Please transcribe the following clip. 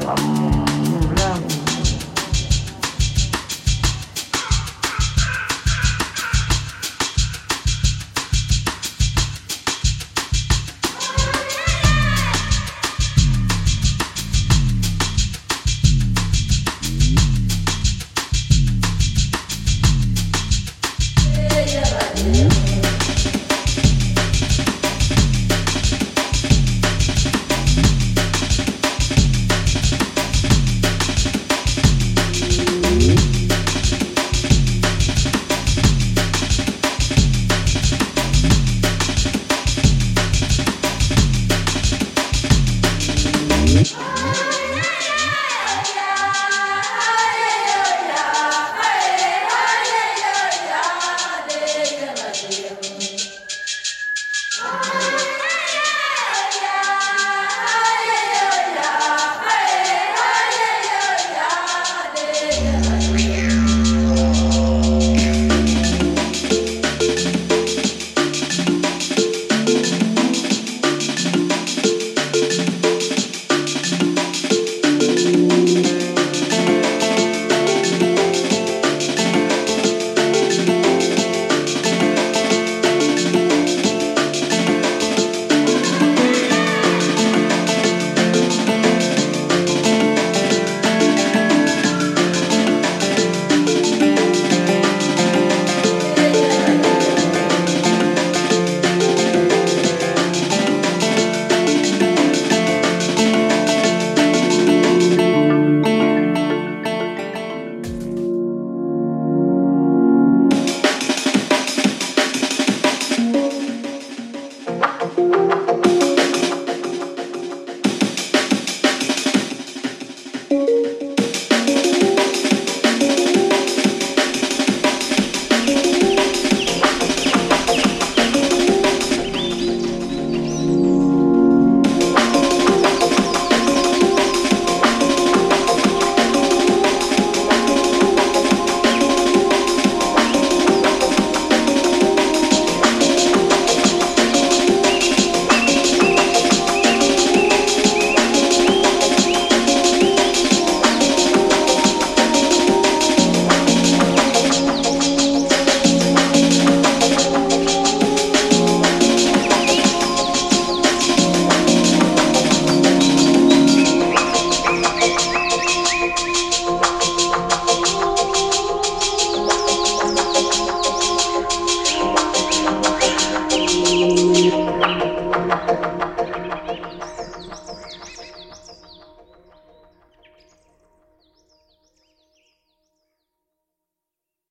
がな。ん nicht.